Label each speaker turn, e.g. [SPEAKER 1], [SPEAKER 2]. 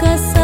[SPEAKER 1] kasar